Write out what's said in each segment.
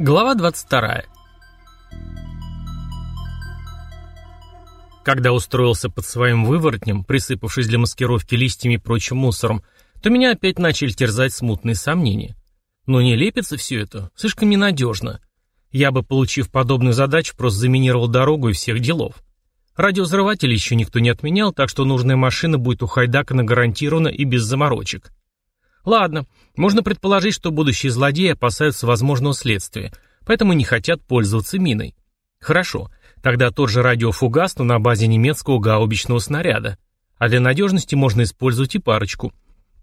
Глава 22. Когда устроился под своим выворотнем, присыпавшись для маскировки листьями и прочим мусором, то меня опять начали терзать смутные сомнения. Но не лепится все это, слишком ненадежно. Я бы, получив подобную задачу, просто заминировал дорогу и всех делов. Радиовзрыватели еще никто не отменял, так что нужная машина будет у Хайдакана гарантированно и без заморочек. Ладно, можно предположить, что будущие злодеи опасаются возможного следствия, поэтому не хотят пользоваться миной. Хорошо, тогда тот же радиофугас, но на базе немецкого гаубичного снаряда. А для надежности можно использовать и парочку.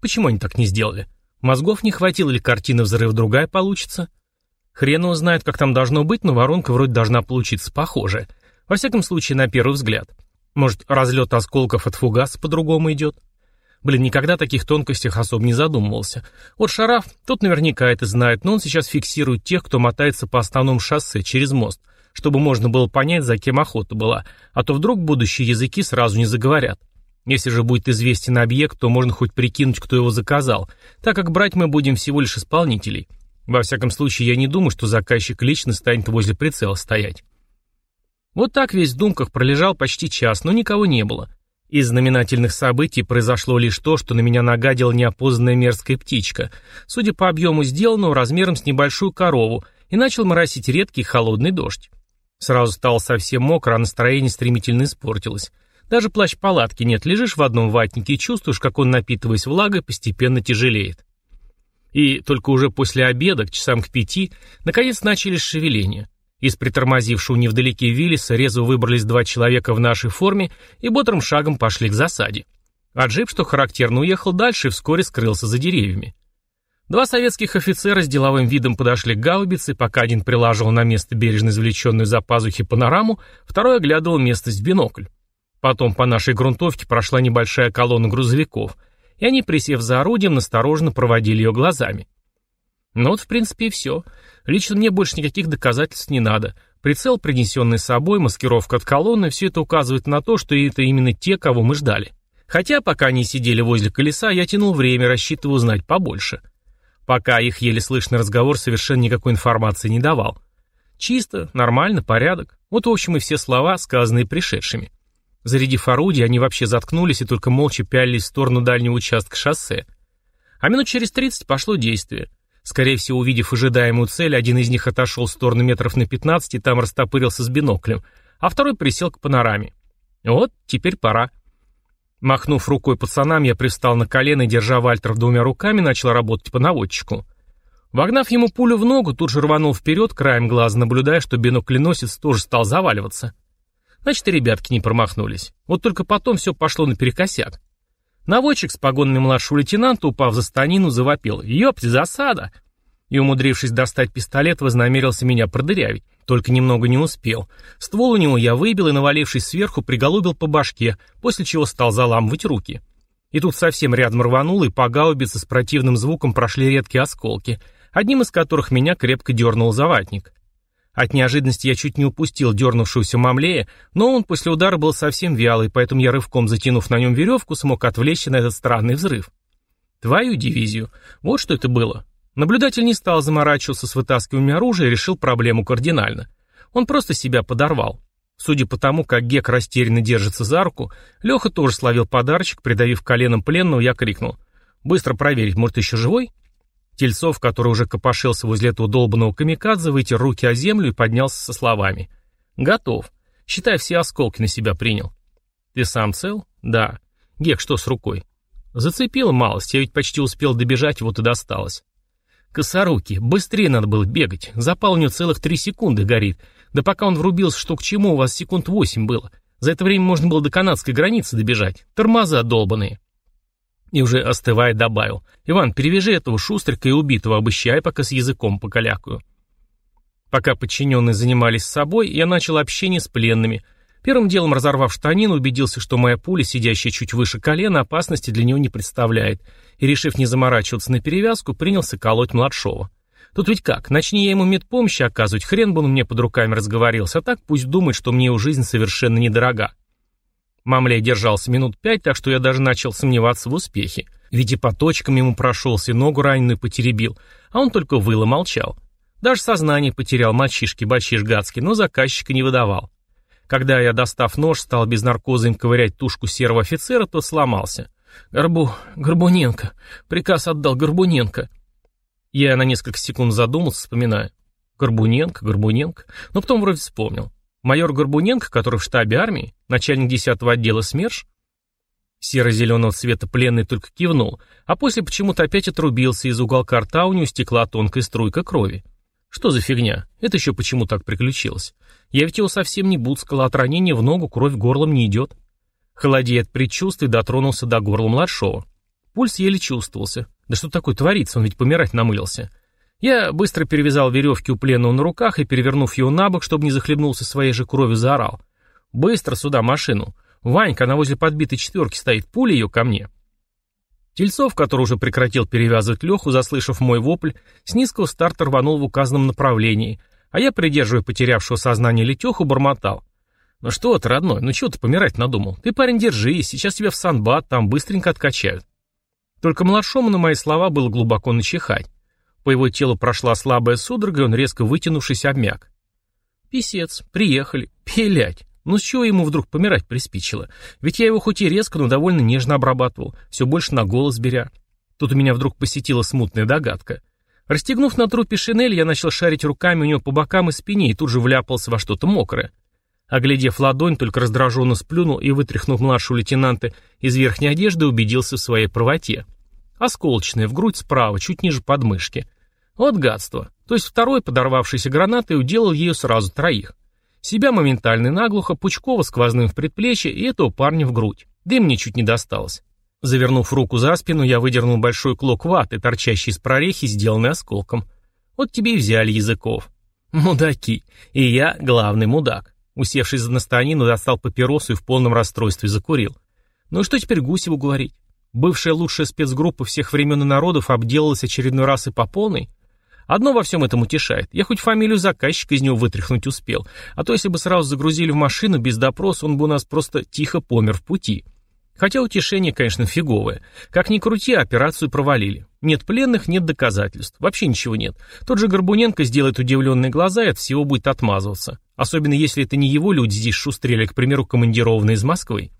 Почему они так не сделали? Мозгов не хватило или картина взрыв другая получится? Хрен его знает, как там должно быть, но воронка вроде должна получиться похожая. Во всяком случае, на первый взгляд. Может, разлет осколков от фугаса по-другому идет? Блин, никогда о таких тонкостях особо не задумывался. Вот Шараф, тот наверняка это знает, но он сейчас фиксирует тех, кто мотается по основному шоссе через мост, чтобы можно было понять, за кем охота была, а то вдруг будущие языки сразу не заговорят. Если же будет известен объект, то можно хоть прикинуть, кто его заказал, так как брать мы будем всего лишь исполнителей. Во всяком случае, я не думаю, что заказчик лично станет возле прицела стоять. Вот так весь в думках пролежал почти час, но никого не было. Из знаменательных событий произошло лишь то, что на меня нагадила неопознанная мерзкая птичка, судя по объему сделанного размером с небольшую корову, и начал моросить редкий холодный дождь. Сразу стало совсем мокро, а настроение стремительно испортилось. Даже плащ палатки нет, лежишь в одном ватнике и чувствуешь, как он, напитываясь влагой, постепенно тяжелеет. И только уже после обеда, к часам к пяти, наконец начались шевеления. Из притормозившего невдалеке Виллиса резво выбрались два человека в нашей форме и бодрым шагом пошли к засаде. А джип, что характерно, уехал дальше и вскоре скрылся за деревьями. Два советских офицера с деловым видом подошли к гаубице, пока один прилаживал на место бережно извлеченную за пазухи панораму, второй оглядывал местность в бинокль. Потом по нашей грунтовке прошла небольшая колонна грузовиков, и они, присев за орудием, настороженно проводили ее глазами. Ну вот, в принципе, и все. Лично мне больше никаких доказательств не надо. Прицел, принесенный собой, маскировка от колонны, все это указывает на то, что это именно те, кого мы ждали. Хотя, пока они сидели возле колеса, я тянул время, рассчитывая узнать побольше. Пока их еле слышный разговор совершенно никакой информации не давал. Чисто, нормально, порядок. Вот, в общем, и все слова, сказанные пришедшими. Зарядив орудие, они вообще заткнулись и только молча пялились в сторону дальнего участка шоссе. А минут через тридцать пошло действие. Скорее всего, увидев ожидаемую цель, один из них отошел в сторону метров на 15 и там растопырился с биноклем, а второй присел к панораме. Вот, теперь пора. Махнув рукой пацанам, я пристал на колено и, держа Вальтер двумя руками, начал работать по наводчику. Вогнав ему пулю в ногу, тут же рванул вперед, краем глаза наблюдая, что бинокленосец тоже стал заваливаться. Значит, ребятки не промахнулись. Вот только потом все пошло наперекосяк. Наводчик с погонами младшего лейтенанта, упав за станину, завопил «Ёпти, засада!» и, умудрившись достать пистолет, вознамерился меня продырявить. Только немного не успел. Ствол у него я выбил и, навалившись сверху, приголубил по башке, после чего стал заламывать руки. И тут совсем рядом рванул, и по гаубице с противным звуком прошли редкие осколки, одним из которых меня крепко дернул заватник. От неожиданности я чуть не упустил дернувшегося мамлея, но он после удара был совсем вялый, поэтому я рывком затянув на нем веревку, смог отвлечься на этот странный взрыв. Твою дивизию. Вот что это было. Наблюдатель не стал заморачиваться с вытаскиванием оружия и решил проблему кардинально. Он просто себя подорвал. Судя по тому, как Гек растерянно держится за руку, Леха тоже словил подарочек, придавив коленом пленного, я крикнул. «Быстро проверить, может, еще живой?» Тельцов, который уже копошился возле этого долбанного камикадзе, вытер руки о землю и поднялся со словами. «Готов. Считай, все осколки на себя принял». «Ты сам цел?» «Да». «Гек, что с рукой?» «Зацепила малость, я ведь почти успел добежать, вот и досталось». «Косоруки, быстрее надо было бегать. Запал у него целых три секунды горит. Да пока он врубился, что к чему, у вас секунд восемь было. За это время можно было до канадской границы добежать. Тормоза долбаные». И уже остывая добавил. «Иван, перевяжи этого шустрика и убитого, обыщай, пока с языком покалякаю». Пока подчиненные занимались собой, я начал общение с пленными. Первым делом, разорвав штанину, убедился, что моя пуля, сидящая чуть выше колена, опасности для него не представляет, и, решив не заморачиваться на перевязку, принялся колоть младшего. Тут ведь как, начни я ему медпомощи оказывать, хрен бы он мне под руками разговорился, а так пусть думает, что мне его жизнь совершенно недорога. Мамлей держался минут пять, так что я даже начал сомневаться в успехе. Ведь и по точкам ему прошелся, и ногу раненую потеребил, а он только выл и молчал. Даже сознание потерял мальчишки, бальчиш гадский, но заказчика не выдавал. Когда я, достав нож, стал без наркоза им ковырять тушку серого офицера, тот сломался. «Горбу... Горбуненко. Приказ отдал Горбуненко». Я на несколько секунд задумался, вспоминая. Горбуненко, Горбуненко. Но потом вроде вспомнил. Майор Горбуненко, который в штабе армии, начальник 10-го отдела СМЕРШ? Серо-зеленого цвета пленный только кивнул, а после почему-то опять отрубился, из уголка рта у него стекла тонкая струйка крови. Что за фигня? Это еще почему так приключилось? Я ведь его совсем не буцкал, от ранения в ногу кровь горлом не идет. Холодея от предчувствий, дотронулся до горла младшего. Пульс еле чувствовался. Да что такое творится, он ведь помирать намылился. Я быстро перевязал веревки у пленного на руках и, перевернув его на бок, чтобы не захлебнулся своей же кровью, заорал. «Быстро сюда машину! Ванька, она возле подбитой четверки стоит, пуля ее ко мне!» Тельцов, который уже прекратил перевязывать Леху, заслышав мой вопль, с низкого старта рванул в указанном направлении, а я, придерживая потерявшего сознание Летеху, бормотал. «Ну что ты, родной, ну чего ты помирать надумал? Ты, парень, держись, сейчас тебя в санбат, там быстренько откачают». Только младшому на мои слова было глубоко начихать. По его телу прошла слабая судорога, и он, резко вытянувшись, обмяк. «Писец, приехали. Пилять. Ну с чего ему вдруг помирать приспичило? Ведь я его хоть и резко, но довольно нежно обрабатывал, все больше на голос беря. Тут у меня вдруг посетила смутная догадка. Расстегнув на трупе шинель, я начал шарить руками у него по бокам и спине и тут же вляпался во что-то мокрое. Оглядев ладонь, только раздраженно сплюнул и, вытряхнув младшего лейтенанта из верхней одежды, убедился в своей правоте. Осколочная, в грудь справа, чуть ниже подмышки. Вот гадство. То есть второй, подорвавшийся гранатой, уделал ее сразу троих. Себя моментально наглухо, Пучкова сквозным в предплечье и этого парня в грудь. Да и мне чуть не досталось. Завернув руку за спину, я выдернул большой клок ваты, торчащий из прорехи, сделанный осколком. Вот тебе и взяли языков. Мудаки. И я главный мудак. Усевшись за настанину, достал папиросу и в полном расстройстве закурил. Ну и что теперь Гусеву говорить? Бывшая лучшая спецгруппа всех времен и народов обделалась очередной раз и по полной? Одно во всем этом утешает. Я хоть фамилию заказчика из него вытряхнуть успел. А то если бы сразу загрузили в машину без допроса, он бы у нас просто тихо помер в пути. Хотя утешение, конечно, фиговое. Как ни крути, операцию провалили. Нет пленных, нет доказательств. Вообще ничего нет. Тот же Горбуненко сделает удивленные глаза и от всего будет отмазываться. Особенно если это не его люди здесь шустрели, к примеру, командированные из Москвы.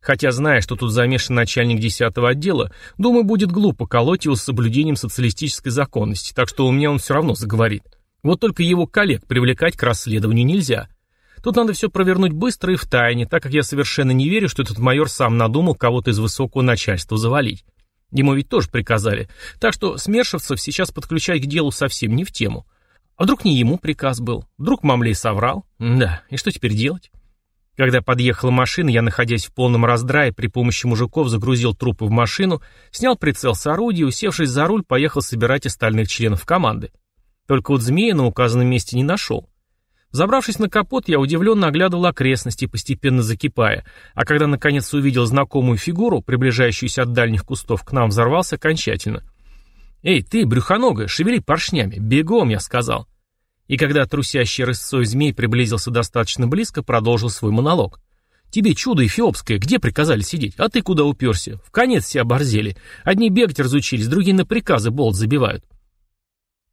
Хотя, зная, что тут замешан начальник 10-го отдела, думаю, будет глупо колоть его с соблюдением социалистической законности, так что у меня он все равно заговорит. Вот только его коллег привлекать к расследованию нельзя. Тут надо все провернуть быстро и в тайне, так как я совершенно не верю, что этот майор сам надумал кого-то из высокого начальства завалить. Ему ведь тоже приказали. Так что смершевцев сейчас подключать к делу совсем не в тему. А вдруг не ему приказ был? Вдруг Мамлей соврал? Да, и что теперь делать? Когда подъехала машина, я, находясь в полном раздрае, при помощи мужиков загрузил трупы в машину, снял прицел с орудия и, усевшись за руль, поехал собирать остальных членов команды. Только вот змея на указанном месте не нашел. Забравшись на капот, я удивленно оглядывал окрестности, постепенно закипая, а когда наконец увидел знакомую фигуру, приближающуюся от дальних кустов к нам, взорвался окончательно. «Эй, ты, брюхоногая, шевели поршнями! Бегом!» — я сказал. И когда трусящий рысцой змей приблизился достаточно близко, продолжил свой монолог. «Тебе чудо эфиопское, где приказали сидеть? А ты куда уперся? В конец все оборзели. Одни бегать разучились, другие на приказы болт забивают».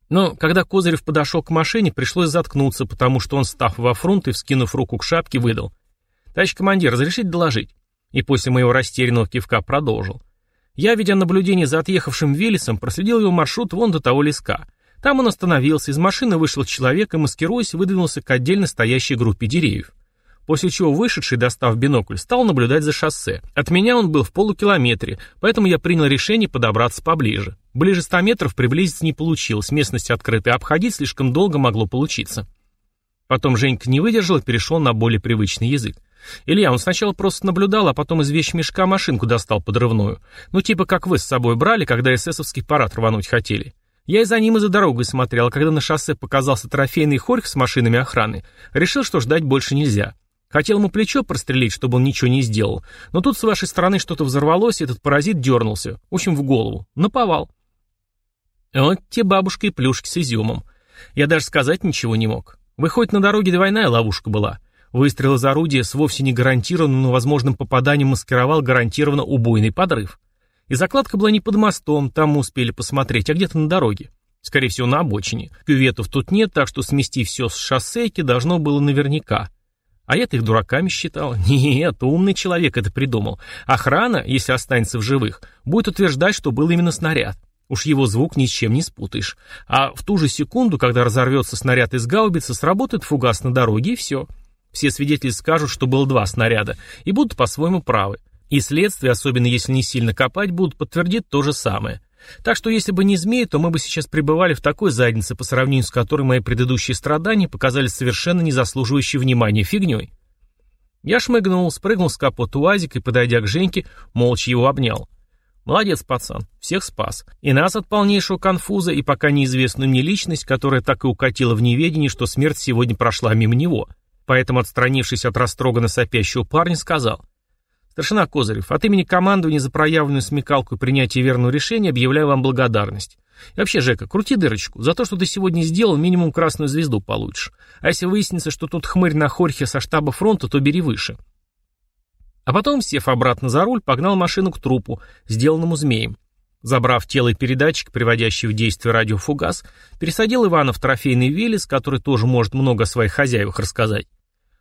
Но когда Козырев подошел к машине, пришлось заткнуться, потому что он, став во фронт и вскинув руку к шапке, выдал. «Товарищ командир, разрешите доложить?» И после моего растерянного кивка продолжил. Я, ведя наблюдение за отъехавшим Велесом, проследил его маршрут вон до того леска. Там он остановился, из машины вышел человек и, маскируясь, выдвинулся к отдельно стоящей группе деревьев. После чего вышедший, достав бинокль, стал наблюдать за шоссе. От меня он был в полукилометре, поэтому я принял решение подобраться поближе. Ближе ста метров приблизиться не получилось, местность открытая, обходить слишком долго могло получиться. Потом Женька не выдержал и перешел на более привычный язык. Илья, он сначала просто наблюдал, а потом из вещмешка машинку достал подрывную. Ну, типа как вы с собой брали, когда эсэсовский парад рвануть хотели. Я и за ним, и за дорогой смотрел, а когда на шоссе показался трофейный хорьх с машинами охраны, решил, что ждать больше нельзя. Хотел ему плечо прострелить, чтобы он ничего не сделал, но тут с вашей стороны что-то взорвалось, и этот паразит дернулся, в общем, в голову, наповал. Вот те бабушка и плюшки с изюмом. Я даже сказать ничего не мог. Выходит, на дороге двойная ловушка была. Выстрел из орудия с вовсе не гарантированным, но возможным попаданием маскировал гарантированно убойный подрыв. И закладка была не под мостом, там мы успели посмотреть, а где-то на дороге. Скорее всего, на обочине. Кюветов тут нет, так что смести все с шоссейки должно было наверняка. А я-то их дураками считал. Нет, умный человек это придумал. Охрана, если останется в живых, будет утверждать, что был именно снаряд. Уж его звук ни с чем не спутаешь. А в ту же секунду, когда разорвется снаряд из гаубицы, сработает фугас на дороге, и все. Все свидетели скажут, что было два снаряда, и будут по-своему правы. И следствие, особенно если не сильно копать, будут подтвердить то же самое. Так что если бы не змеи, то мы бы сейчас пребывали в такой заднице, по сравнению с которой мои предыдущие страдания показались совершенно не заслуживающей внимания фигней. Я шмыгнул, спрыгнул с капота УАЗика и, подойдя к Женьке, молча его обнял. Молодец, пацан, всех спас. И нас от полнейшего конфуза, и пока неизвестную мне личность, которая так и укатила в неведении, что смерть сегодня прошла мимо него. Поэтому, отстранившись от растроганно сопящего парня, сказал — Старшина Козырев, от имени командования за проявленную смекалку и принятие верного решения объявляю вам благодарность. И вообще, Жека, крути дырочку. За то, что ты сегодня сделал, минимум красную звезду получишь. А если выяснится, что тут хмырь на хорхе со штаба фронта, то бери выше. А потом, сев обратно за руль, погнал машину к трупу, сделанному змеем. Забрав тело и передатчик, приводящий в действие радиофугас, пересадил Ивана в трофейный велес, который тоже может много о своих хозяевах рассказать.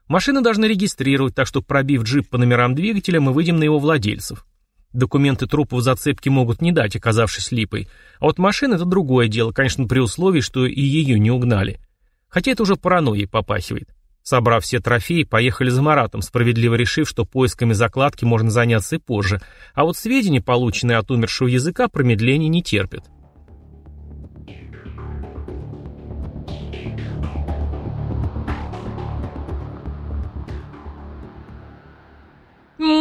Машины должны регистрировать, так что пробив джип по номерам двигателя, мы выйдем на его владельцев. Документы трупов зацепки могут не дать, оказавшись липой. А вот машина — это другое дело, конечно, при условии, что и ее не угнали. Хотя это уже паранойей попахивает. Собрав все трофеи, поехали за Маратом, справедливо решив, что поисками закладки можно заняться и позже, а вот сведения, полученные от умершего языка, промедления не терпят.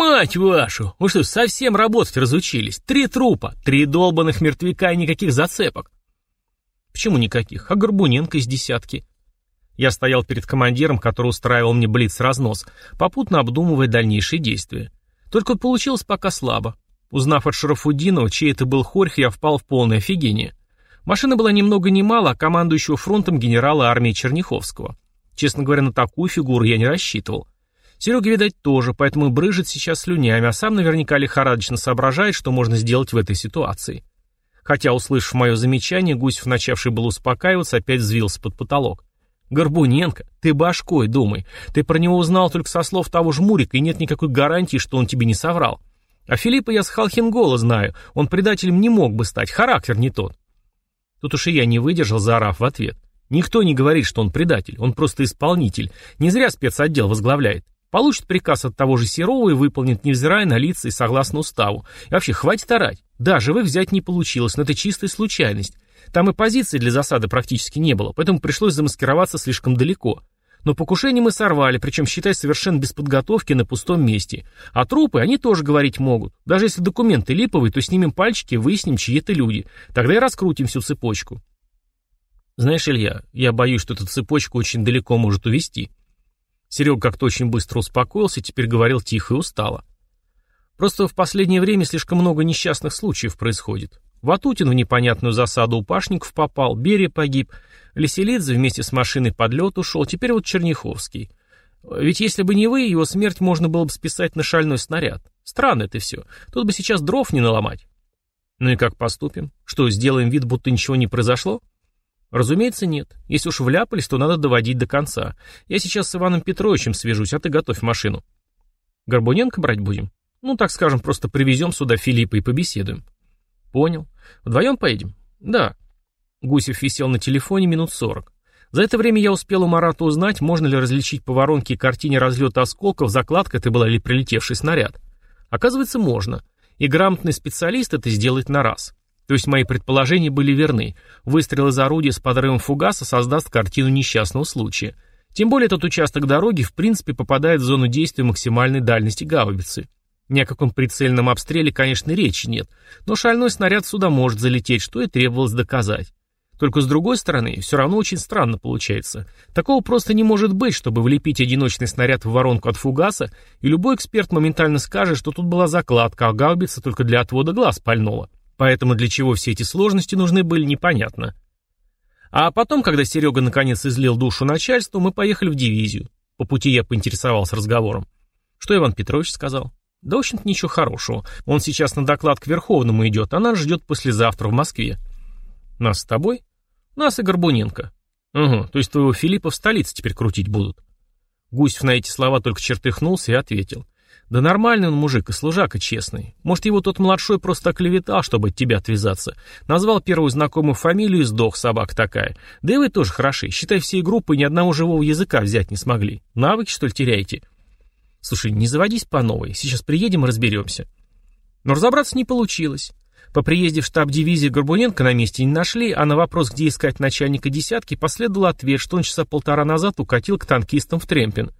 «Мать вашу! Вы что, совсем работать разучились? Три трупа, три долбанных мертвяка и никаких зацепок!» «Почему никаких? А Горбуненко из десятки?» Я стоял перед командиром, который устраивал мне блиц-разнос, попутно обдумывая дальнейшие действия. Только получилось пока слабо. Узнав от Шарафудинова, чей это был хорьх, я впал в полное офигение. Машина была ни много ни мало, а командующего фронтом генерала армии Черняховского. Честно говоря, на такую фигуру я не рассчитывал. Серега, видать, тоже, поэтому брыжет сейчас слюнями, а сам наверняка лихорадочно соображает, что можно сделать в этой ситуации. Хотя, услышав мое замечание, Гусев, начавший был успокаиваться, опять взвился под потолок. «Горбуненко, ты башкой думай. Ты про него узнал только со слов того жмурика, и нет никакой гарантии, что он тебе не соврал. А Филиппа я с Халхингола знаю, он предателем не мог бы стать, характер не тот». Тут уж и я не выдержал, заорав в ответ. Никто не говорит, что он предатель, он просто исполнитель. Не зря спецотдел возглавляет. Получит приказ от того же Серова и выполнит, невзирая на лица и согласно уставу. И вообще, хватит орать. Да, живых взять не получилось, но это чистая случайность. Там и позиции для засады практически не было, поэтому пришлось замаскироваться слишком далеко. Но покушение мы сорвали, причем, считай, совершенно без подготовки на пустом месте. А трупы они тоже говорить могут. Даже если документы липовые, то снимем пальчики, выясним, чьи это люди. Тогда и раскрутим всю цепочку. Знаешь, Илья, я боюсь, что эта цепочка очень далеко может увести. Серега как-то очень быстро успокоился, теперь говорил тихо и устало. Просто в последнее время слишком много несчастных случаев происходит. Ватутин в непонятную засаду у Пашников попал, Берия погиб, Леселидзе вместе с машиной под лед ушел, теперь вот Черняховский. Ведь если бы не вы, его смерть можно было бы списать на шальной снаряд. Странно это все. Тут бы сейчас дров не наломать. Ну и как поступим? Что, сделаем вид, будто ничего не произошло? Разумеется, нет. Если уж вляпались, то надо доводить до конца. Я сейчас с Иваном Петровичем свяжусь, а ты готовь машину. Горбуненко брать будем? Ну, так скажем, просто привезем сюда Филиппа и побеседуем. Понял. Вдвоем поедем? Да. Гусев висел на телефоне минут сорок. За это время я успел у Марата узнать, можно ли различить по воронке и картине разлета осколков, закладка это была ли прилетевший снаряд. Оказывается, можно. И грамотный специалист это сделает на раз. То есть мои предположения были верны. Выстрел из орудия с подрывом фугаса создаст картину несчастного случая. Тем более этот участок дороги в принципе попадает в зону действия максимальной дальности гаубицы. Ни о каком прицельном обстреле, конечно, речи нет, но шальной снаряд сюда может залететь, что и требовалось доказать. Только с другой стороны, все равно очень странно получается. Такого просто не может быть, чтобы влепить одиночный снаряд в воронку от фугаса, и любой эксперт моментально скажет, что тут была закладка, а гаубица только для отвода глаз пальнула. Поэтому для чего все эти сложности нужны были, непонятно. А потом, когда Серега наконец излил душу начальству, мы поехали в дивизию. По пути я поинтересовался разговором. Что Иван Петрович сказал? Да, в общем-то, ничего хорошего. Он сейчас на доклад к Верховному идет, а нас ждет послезавтра в Москве. Нас с тобой? Нас и Горбуненко. Угу, то есть твоего Филиппа в столице теперь крутить будут. Гусев на эти слова только чертыхнулся и ответил. Да нормальный он мужик и служака честный. Может, его тот младшой просто оклеветал, чтобы от тебя отвязаться. Назвал первую знакомую фамилию и сдох, собака такая. Да и вы тоже хороши. Считай, всей группы ни одного живого языка взять не смогли. Навыки, что ли, теряете? Слушай, не заводись по новой. Сейчас приедем и разберемся. Но разобраться не получилось. По приезде в штаб дивизии Горбуненко на месте не нашли, а на вопрос, где искать начальника десятки, последовал ответ, что он часа полтора назад укатил к танкистам в Тремпин.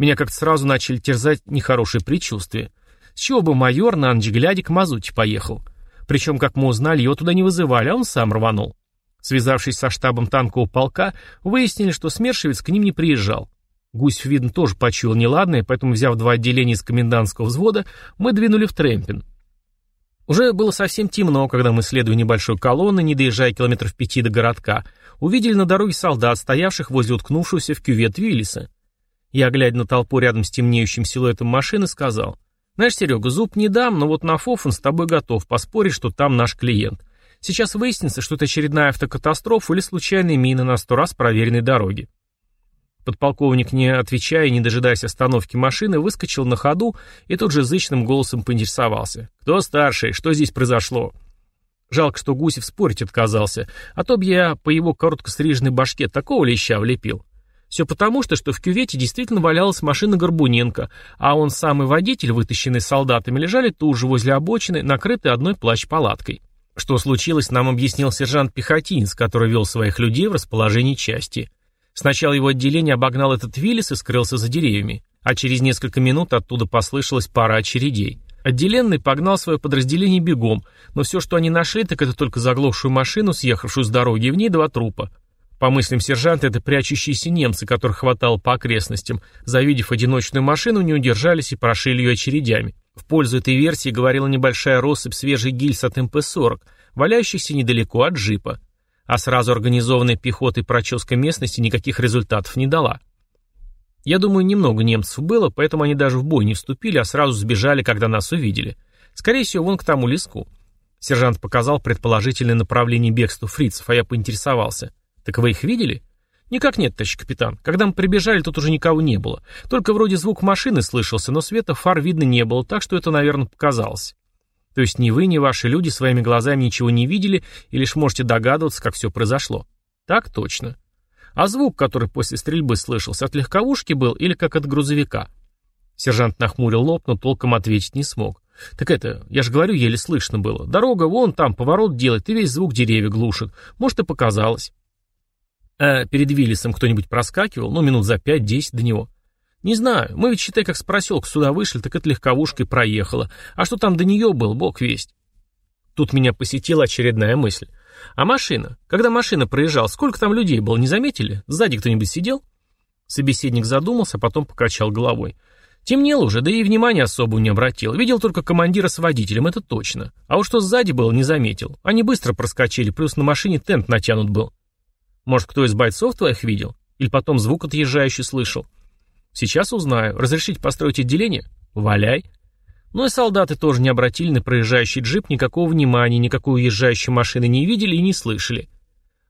Меня как-то сразу начали терзать нехорошие предчувствия. С чего бы майор на ночь глядя к Мазуте поехал? Причем, как мы узнали, его туда не вызывали, а он сам рванул. Связавшись со штабом танкового полка, выяснили, что Смершевец к ним не приезжал. Гусь, видно, тоже почуял неладное, поэтому, взяв два отделения из комендантского взвода, мы двинули в Тремпин. Уже было совсем темно, когда мы, следуя небольшой колонны, не доезжая километров пяти до городка, увидели на дороге солдат, стоявших возле уткнувшегося в кювет Виллиса. Я, глядя на толпу рядом с темнеющим силуэтом машины, сказал, «Знаешь, Серега, зуб не дам, но вот на Фофан с тобой готов поспорить, что там наш клиент. Сейчас выяснится, что это очередная автокатастрофа или случайная мина на сто раз проверенной дороге». Подполковник, не отвечая и не дожидаясь остановки машины, выскочил на ходу и тут же зычным голосом поинтересовался. «Кто старший? Что здесь произошло?» Жалко, что Гусев спорить отказался, а то б я по его короткостриженной башке такого леща влепил. Все потому, что, что в кювете действительно валялась машина Горбуненко, а он самый водитель, вытащенный солдатами, лежали тут же возле обочины, накрытый одной плащ-палаткой. Что случилось, нам объяснил сержант Пехотинец, который вел своих людей в расположении части. Сначала его отделение обогнал этот Виллис и скрылся за деревьями, а через несколько минут оттуда послышалась пара очередей. Отделенный погнал свое подразделение бегом, но все, что они нашли, так это только заглохшую машину, съехавшую с дороги, и в ней два трупа. По мыслям сержанта, это прячущиеся немцы, которых хватало по окрестностям. Завидев одиночную машину, не удержались и прошили ее очередями. В пользу этой версии говорила небольшая россыпь свежих гильз от МП-40, валяющихся недалеко от джипа а сразу организованная пехотой проческа местности никаких результатов не дала. Я думаю, немного немцев было, поэтому они даже в бой не вступили, а сразу сбежали, когда нас увидели. Скорее всего, вон к тому леску. Сержант показал предположительное направление бегства фрицев, а я поинтересовался. «Так вы их видели?» «Никак нет, товарищ капитан. Когда мы прибежали, тут уже никого не было. Только вроде звук машины слышался, но света фар видно не было, так что это, наверное, показалось». То есть ни вы, ни ваши люди своими глазами ничего не видели и лишь можете догадываться, как все произошло. Так точно. А звук, который после стрельбы слышался, от легковушки был или как от грузовика? Сержант нахмурил лоб, но толком ответить не смог. Так это, я же говорю, еле слышно было. Дорога вон там, поворот делает, и весь звук деревья глушит. Может, и показалось. А перед Виллисом кто-нибудь проскакивал, ну, минут за пять-десять до него. «Не знаю. Мы ведь, считай, как с проселка сюда вышли, так это легковушкой проехала. А что там до нее был, бог весть». Тут меня посетила очередная мысль. «А машина? Когда машина проезжала, сколько там людей было, не заметили? Сзади кто-нибудь сидел?» Собеседник задумался, а потом покачал головой. Темнело уже, да и внимания особо не обратил. Видел только командира с водителем, это точно. А уж что сзади было, не заметил. Они быстро проскочили, плюс на машине тент натянут был. Может, кто из бойцов твоих видел? Или потом звук отъезжающий слышал? Сейчас узнаю. Разрешить построить отделение? Валяй. Но и солдаты тоже не обратили на проезжающий джип никакого внимания, никакой уезжающей машины не видели и не слышали.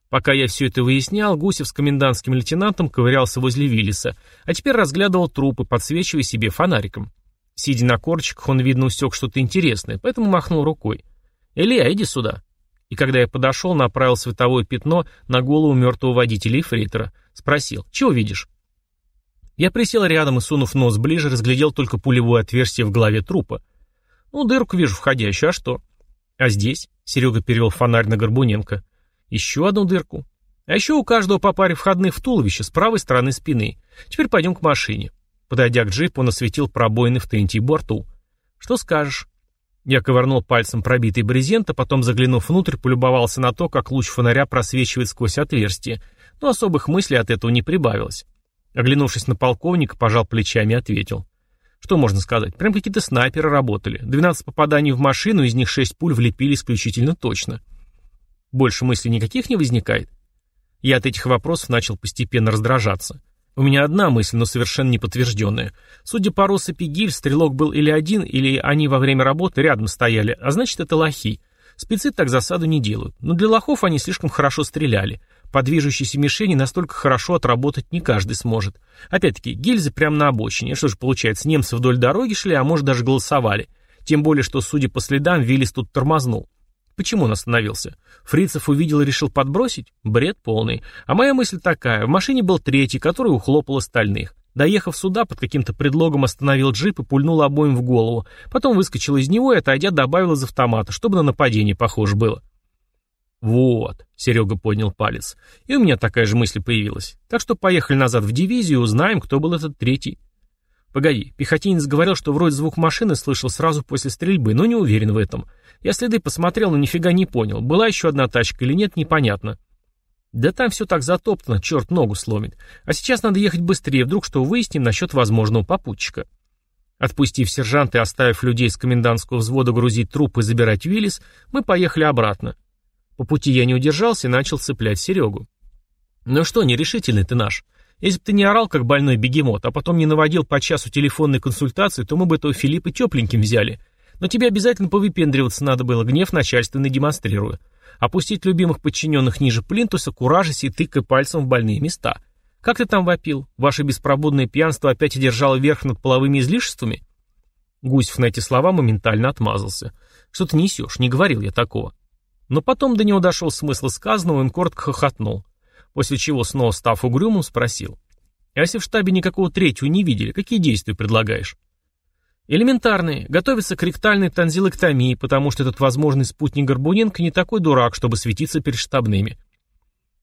Пока я все это выяснял, Гусев с комендантским лейтенантом ковырялся возле Виллиса, а теперь разглядывал трупы, подсвечивая себе фонариком. Сидя на корчиках, он, видно, усек что-то интересное, поэтому махнул рукой. «Илья, иди сюда». И когда я подошел, направил световое пятно на голову мертвого водителя и фрейтера. Спросил, «Чего видишь?» Я присел рядом и, сунув нос ближе, разглядел только пулевое отверстие в голове трупа. Ну, дырку вижу входящую, а что? А здесь? Серега перевел фонарь на Горбуненко. Еще одну дырку. А еще у каждого по паре входных в туловище с правой стороны спины. Теперь пойдем к машине. Подойдя к джипу, он осветил пробоины в тенте и борту. Что скажешь? Я ковырнул пальцем пробитый брезент, а потом, заглянув внутрь, полюбовался на то, как луч фонаря просвечивает сквозь отверстие, но особых мыслей от этого не прибавилось. Оглянувшись на полковника, пожал плечами и ответил. Что можно сказать? Прям какие-то снайперы работали. 12 попаданий в машину, из них 6 пуль влепили исключительно точно. Больше мыслей никаких не возникает? Я от этих вопросов начал постепенно раздражаться. У меня одна мысль, но совершенно неподтвержденная. Судя по россыпи гиль, стрелок был или один, или они во время работы рядом стояли, а значит это лохи. Спецы так засаду не делают. Но для лохов они слишком хорошо стреляли. по движущейся мишени настолько хорошо отработать не каждый сможет. Опять-таки, гильзы прямо на обочине. Что же получается, немцы вдоль дороги шли, а может даже голосовали. Тем более, что, судя по следам, Виллис тут тормознул. Почему он остановился? Фрицев увидел и решил подбросить? Бред полный. А моя мысль такая. В машине был третий, который ухлопал остальных. Доехав сюда, под каким-то предлогом остановил джип и пульнул обоим в голову. Потом выскочил из него и, отойдя, добавил из автомата, чтобы на нападение похоже было. «Вот», — Серега поднял палец. «И у меня такая же мысль появилась. Так что поехали назад в дивизию и узнаем, кто был этот третий». «Погоди, пехотинец говорил, что вроде звук машины слышал сразу после стрельбы, но не уверен в этом. Я следы посмотрел, но нифига не понял, была еще одна тачка или нет, непонятно». «Да там все так затоптано, черт ногу сломит. А сейчас надо ехать быстрее, вдруг что выясним насчет возможного попутчика». Отпустив сержанта и оставив людей с комендантского взвода грузить трупы и забирать Виллис, мы поехали обратно. По пути я не удержался и начал цеплять Серегу. «Ну что, нерешительный ты наш. Если бы ты не орал, как больной бегемот, а потом не наводил по часу телефонной консультации, то мы бы этого Филиппа тепленьким взяли. Но тебе обязательно повыпендриваться надо было, гнев начальственный демонстрируя. Опустить любимых подчиненных ниже плинтуса, куражись и тыкая пальцем в больные места. Как ты там вопил? Ваше беспробудное пьянство опять одержало верх над половыми излишествами?» Гусев на эти слова моментально отмазался. «Что ты несешь? Не говорил я такого». Но потом до него дошел смысл сказанного, и он коротко хохотнул. После чего, снова став угрюмым, спросил. «А если в штабе никакого третьего не видели, какие действия предлагаешь?» Элементарные. Готовится к ректальной танзилэктомии, потому что этот возможный спутник Горбуненко не такой дурак, чтобы светиться перед штабными.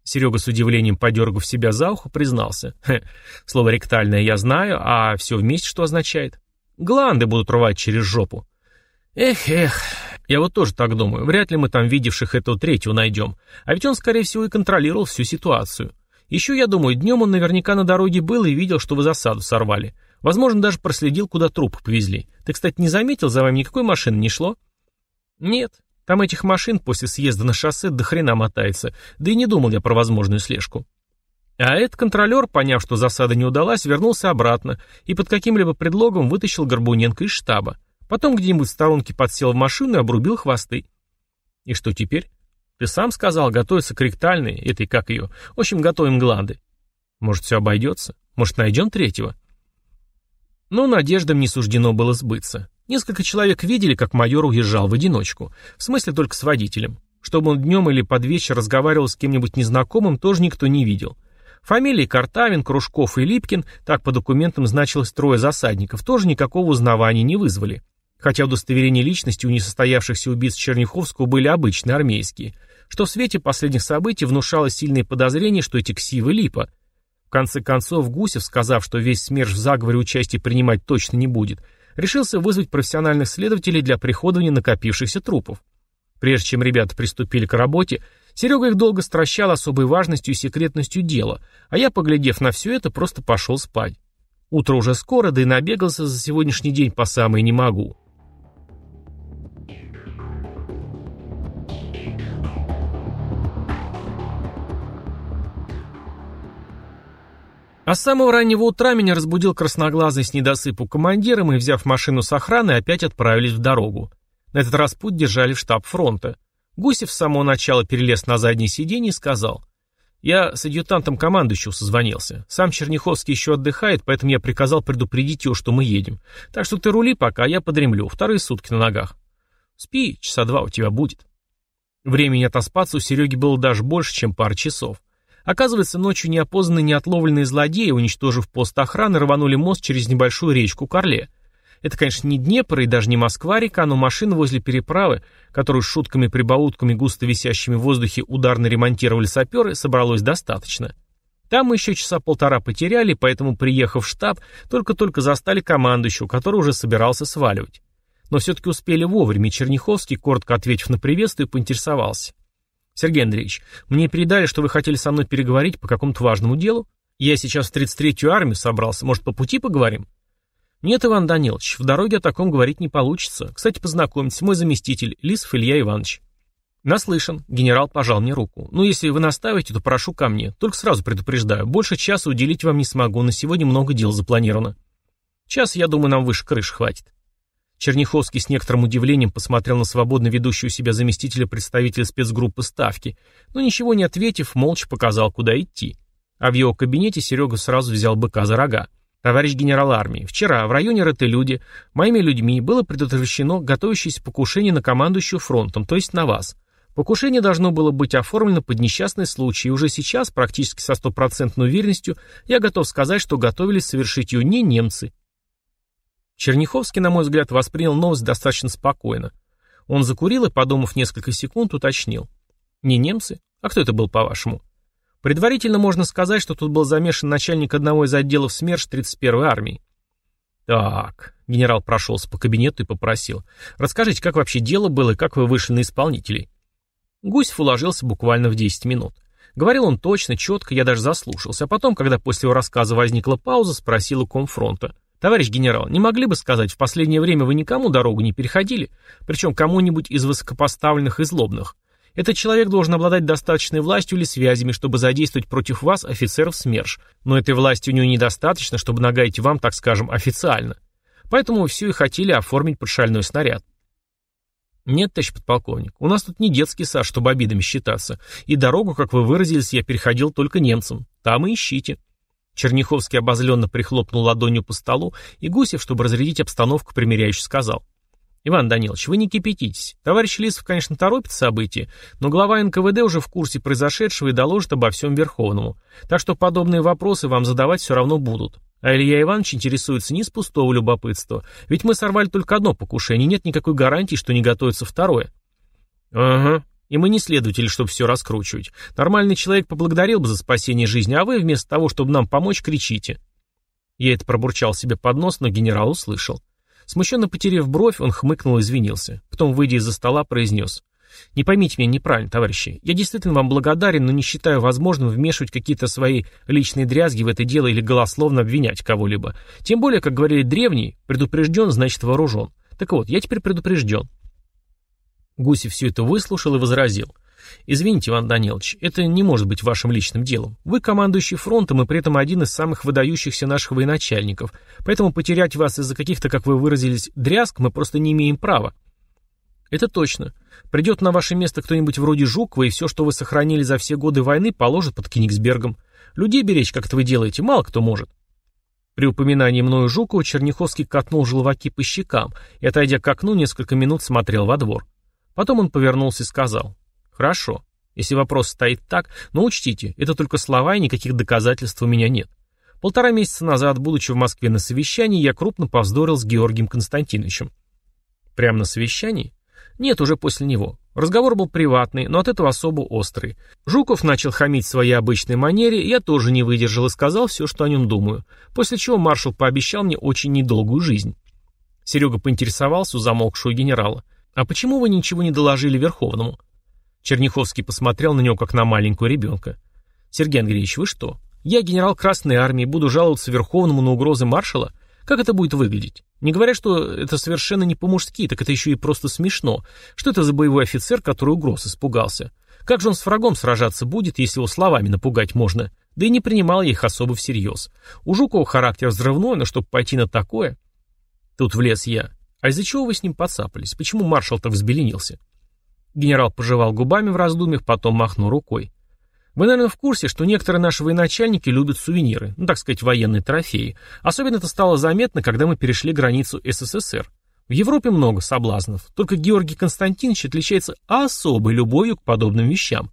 Серега с удивлением, подергав себя за ухо, признался. Слово «ректальное» я знаю, а все вместе что означает? Гланды будут рвать через жопу. Эх, эх, я вот тоже так думаю. Вряд ли мы там видевших этого третьего найдем. А ведь он, скорее всего, и контролировал всю ситуацию. Еще, я думаю, днем он наверняка на дороге был и видел, что вы засаду сорвали. Возможно, даже проследил, куда труп повезли. Ты, кстати, не заметил, за вами никакой машины не шло? Нет. Там этих машин после съезда на шоссе до хрена мотается. Да и не думал я про возможную слежку. А этот контролер, поняв, что засада не удалась, вернулся обратно и под каким-либо предлогом вытащил Горбуненко из штаба. Потом где-нибудь в сторонке подсел в машину и обрубил хвосты. И что теперь? Ты сам сказал, готовится к ректальной, этой как ее. В общем, готовим гланды. Может, все обойдется? Может, найдем третьего? Но надеждам не суждено было сбыться. Несколько человек видели, как майор уезжал в одиночку. В смысле только с водителем. Чтобы он днем или под вечер разговаривал с кем-нибудь незнакомым, тоже никто не видел. Фамилии Картавин, Кружков и Липкин, так по документам значилось трое засадников, тоже никакого узнавания не вызвали. Хотя удостоверения личности у несостоявшихся убийц Черняховского были обычные, армейские, что в свете последних событий внушало сильные подозрения, что эти ксивы липа. В конце концов, Гусев, сказав, что весь СМЕРШ в заговоре участие принимать точно не будет, решился вызвать профессиональных следователей для приходования накопившихся трупов. Прежде чем ребята приступили к работе, Серега их долго стращал особой важностью и секретностью дела, а я, поглядев на все это, просто пошел спать. Утро уже скоро, да и набегался за сегодняшний день по самой не могу. А с самого раннего утра меня разбудил красноглазый с недосыпу командиром, и, взяв машину с охраной, опять отправились в дорогу. На этот раз путь держали в штаб фронта. Гусев с самого начала перелез на заднее сиденье и сказал. «Я с адъютантом командующего созвонился. Сам Черняховский еще отдыхает, поэтому я приказал предупредить его, что мы едем. Так что ты рули пока, а я подремлю. Вторые сутки на ногах. Спи, часа два у тебя будет». Времени отоспаться у Сереги было даже больше, чем пара часов. Оказывается, ночью неопознанные неотловленные злодеи, уничтожив пост охраны, рванули мост через небольшую речку Карле. Это, конечно, не Днепр и даже не Москва-река, но машина возле переправы, которую шутками-прибаутками, густо висящими в воздухе ударно ремонтировали саперы, собралось достаточно. Там мы еще часа полтора потеряли, поэтому, приехав в штаб, только-только застали командующего, который уже собирался сваливать. Но все-таки успели вовремя, Черняховский, коротко ответив на приветствие, поинтересовался. «Сергей Андреевич, мне передали, что вы хотели со мной переговорить по какому-то важному делу. Я сейчас в 33-ю армию собрался, может, по пути поговорим?» «Нет, Иван Данилович, в дороге о таком говорить не получится. Кстати, познакомьтесь, мой заместитель, Лисов Илья Иванович». «Наслышан», — генерал пожал мне руку. «Ну, если вы наставите, то прошу ко мне. Только сразу предупреждаю, больше часа уделить вам не смогу, на сегодня много дел запланировано». «Час, я думаю, нам выше крыши хватит». Черняховский с некоторым удивлением посмотрел на свободно ведущего себя заместителя представителя спецгруппы Ставки, но ничего не ответив, молча показал, куда идти. А в его кабинете Серега сразу взял быка за рога. Товарищ генерал армии, вчера в районе Ротелюди моими людьми было предотвращено готовящееся покушение на командующую фронтом, то есть на вас. Покушение должно было быть оформлено под несчастный случай, и уже сейчас, практически со стопроцентной уверенностью, я готов сказать, что готовились совершить ее не немцы, Черняховский, на мой взгляд, воспринял новость достаточно спокойно. Он закурил и, подумав несколько секунд, уточнил. «Не немцы? А кто это был, по-вашему?» Предварительно можно сказать, что тут был замешан начальник одного из отделов СМЕРШ 31-й армии. «Так», — генерал прошелся по кабинету и попросил, «расскажите, как вообще дело было и как вы вышли на исполнителей?» Гусев уложился буквально в 10 минут. Говорил он точно, четко, я даже заслушался, а потом, когда после его рассказа возникла пауза, спросил у комфронта. «Товарищ генерал, не могли бы сказать, в последнее время вы никому дорогу не переходили, причем кому-нибудь из высокопоставленных и злобных? Этот человек должен обладать достаточной властью или связями, чтобы задействовать против вас офицеров СМЕРШ, но этой власти у него недостаточно, чтобы нагадить вам, так скажем, официально. Поэтому все и хотели оформить под шальной снаряд». «Нет, товарищ подполковник, у нас тут не детский сад, чтобы обидами считаться, и дорогу, как вы выразились, я переходил только немцам. Там и ищите». Черняховский обозленно прихлопнул ладонью по столу, и Гусев, чтобы разрядить обстановку, примиряюще сказал. «Иван Данилович, вы не кипятитесь. Товарищ Лисов, конечно, торопит события, но глава НКВД уже в курсе произошедшего и доложит обо всем Верховному. Так что подобные вопросы вам задавать все равно будут. А Илья Иванович интересуется не с пустого любопытства. Ведь мы сорвали только одно покушение, нет никакой гарантии, что не готовится второе». «Ага, и мы не следователи, чтобы все раскручивать. Нормальный человек поблагодарил бы за спасение жизни, а вы вместо того, чтобы нам помочь, кричите. Я это пробурчал себе под нос, но генерал услышал. Смущенно потеряв бровь, он хмыкнул и извинился. Потом, выйдя из-за стола, произнес. «Не поймите меня неправильно, товарищи. Я действительно вам благодарен, но не считаю возможным вмешивать какие-то свои личные дрязги в это дело или голословно обвинять кого-либо. Тем более, как говорили древние, предупрежден, значит вооружен. Так вот, я теперь предупрежден. Гусев все это выслушал и возразил. «Извините, Иван Данилович, это не может быть вашим личным делом. Вы командующий фронтом и при этом один из самых выдающихся наших военачальников, поэтому потерять вас из-за каких-то, как вы выразились, дрязг мы просто не имеем права». «Это точно. Придет на ваше место кто-нибудь вроде Жукова, и все, что вы сохранили за все годы войны, положит под Кенигсбергом. Людей беречь, как это вы делаете, мало кто может». При упоминании мною Жукова Черняховский катнул желваки по щекам и, отойдя к окну, несколько минут смотрел во двор. Потом он повернулся и сказал. «Хорошо. Если вопрос стоит так, но учтите, это только слова и никаких доказательств у меня нет. Полтора месяца назад, будучи в Москве на совещании, я крупно повздорил с Георгием Константиновичем. Прямо на совещании? Нет, уже после него. Разговор был приватный, но от этого особо острый. Жуков начал хамить в своей обычной манере, я тоже не выдержал и сказал все, что о нем думаю, после чего маршал пообещал мне очень недолгую жизнь. Серега поинтересовался у замолкшего генерала. «А почему вы ничего не доложили Верховному?» Черняховский посмотрел на него, как на маленького ребенка. «Сергей Андреевич, вы что? Я генерал Красной Армии, буду жаловаться Верховному на угрозы маршала? Как это будет выглядеть? Не говоря, что это совершенно не по-мужски, так это еще и просто смешно. Что это за боевой офицер, который угроз испугался? Как же он с врагом сражаться будет, если его словами напугать можно? Да и не принимал я их особо всерьез. У Жукова характер взрывной, но чтобы пойти на такое... Тут влез я. А из-за чего вы с ним подцапались? Почему маршал так взбеленился? Генерал пожевал губами в раздумьях, потом махнул рукой. Вы, наверное, в курсе, что некоторые наши военачальники любят сувениры, ну, так сказать, военные трофеи. Особенно это стало заметно, когда мы перешли границу СССР. В Европе много соблазнов, только Георгий Константинович отличается особой любовью к подобным вещам.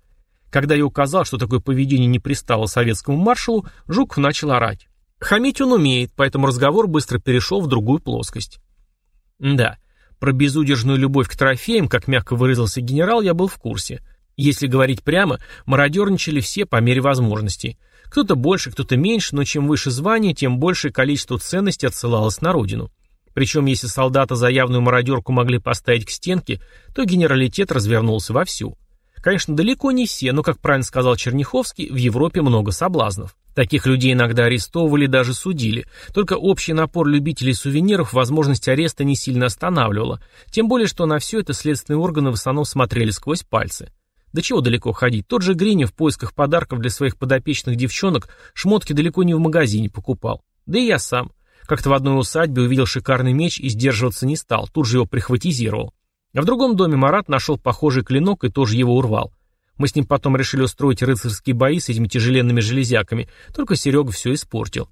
Когда я указал, что такое поведение не пристало советскому маршалу, Жуков начал орать. Хамить он умеет, поэтому разговор быстро перешел в другую плоскость. Да, про безудержную любовь к трофеям, как мягко выразился генерал, я был в курсе. Если говорить прямо, мародерничали все по мере возможностей. Кто-то больше, кто-то меньше, но чем выше звание, тем большее количество ценностей отсылалось на родину. Причем, если солдата за явную мародерку могли поставить к стенке, то генералитет развернулся вовсю. Конечно, далеко не все, но, как правильно сказал Черняховский, в Европе много соблазнов. Таких людей иногда арестовывали даже судили. Только общий напор любителей сувениров возможность ареста не сильно останавливала. Тем более, что на все это следственные органы в основном смотрели сквозь пальцы. Да чего далеко ходить? Тот же Грини в поисках подарков для своих подопечных девчонок шмотки далеко не в магазине покупал. Да и я сам. Как-то в одной усадьбе увидел шикарный меч и сдерживаться не стал, тут же его прихватизировал. А в другом доме Марат нашел похожий клинок и тоже его урвал. Мы с ним потом решили устроить рыцарские бои с этими тяжеленными железяками, только Серега все испортил.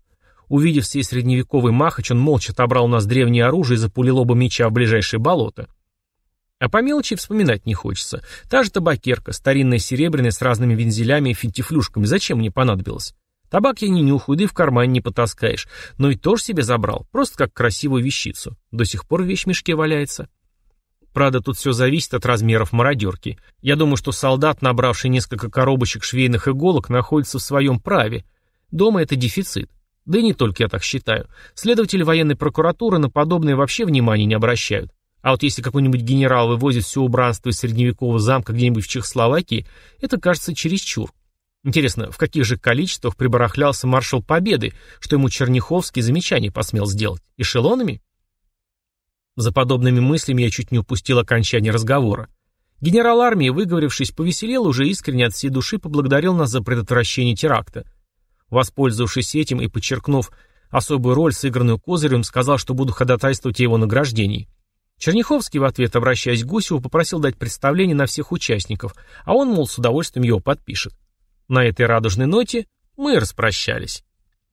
Увидев сей средневековый махач, он молча отобрал у нас древнее оружие и запулил оба меча в ближайшее болото. А по мелочи вспоминать не хочется. Та же табакерка, старинная серебряная с разными вензелями и финтифлюшками, зачем мне понадобилось? Табак я не нюхаю, да и в кармане не потаскаешь. Но и тоже себе забрал, просто как красивую вещицу. До сих пор в вещмешке валяется. Правда, тут все зависит от размеров мародерки. Я думаю, что солдат, набравший несколько коробочек швейных иголок, находится в своем праве. Дома это дефицит. Да и не только я так считаю. Следователи военной прокуратуры на подобное вообще внимания не обращают. А вот если какой-нибудь генерал вывозит все убранство из средневекового замка где-нибудь в Чехословакии, это кажется чересчур. Интересно, в каких же количествах прибарахлялся маршал Победы, что ему Черняховский замечание посмел сделать? Эшелонами? За подобными мыслями я чуть не упустил окончание разговора. Генерал армии, выговорившись, повеселел уже искренне от всей души поблагодарил нас за предотвращение теракта. Воспользовавшись этим и подчеркнув особую роль, сыгранную Козырем, сказал, что буду ходатайствовать о его награждении. Черняховский в ответ, обращаясь к Гусеву, попросил дать представление на всех участников, а он, мол, с удовольствием его подпишет. На этой радужной ноте мы распрощались.